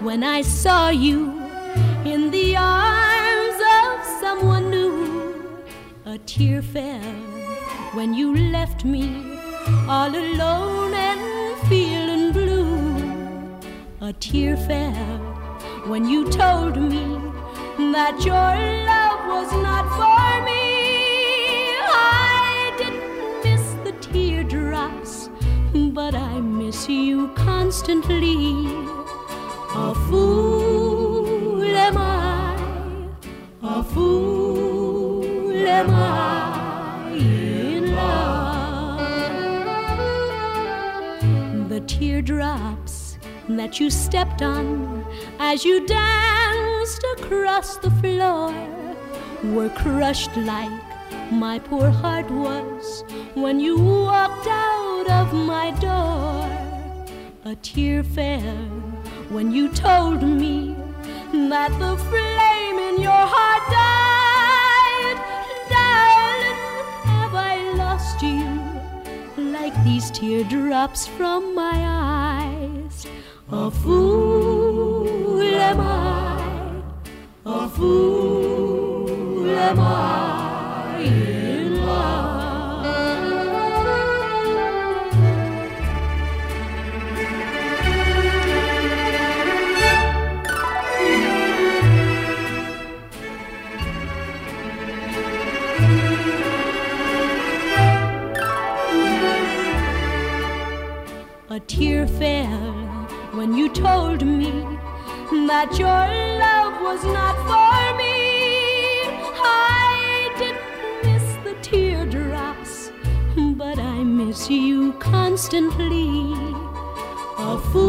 when I saw you in the arms of someone new. A tear fell when you left me all alone and feeling blue. A tear fell when you told me that your love was not Miss you constantly. A fool am I, a fool am I in love. The teardrops that you stepped on as you danced across the floor were crushed like my poor heart was when you walked out of my door. A tear fell when you told me that the flame in your heart died. Darling, have I lost you like these teardrops from my eyes? A fool am I, a fool am I A tear fell when you told me that your love was not for me. I didn't miss the teardrops, but I miss you constantly. A fool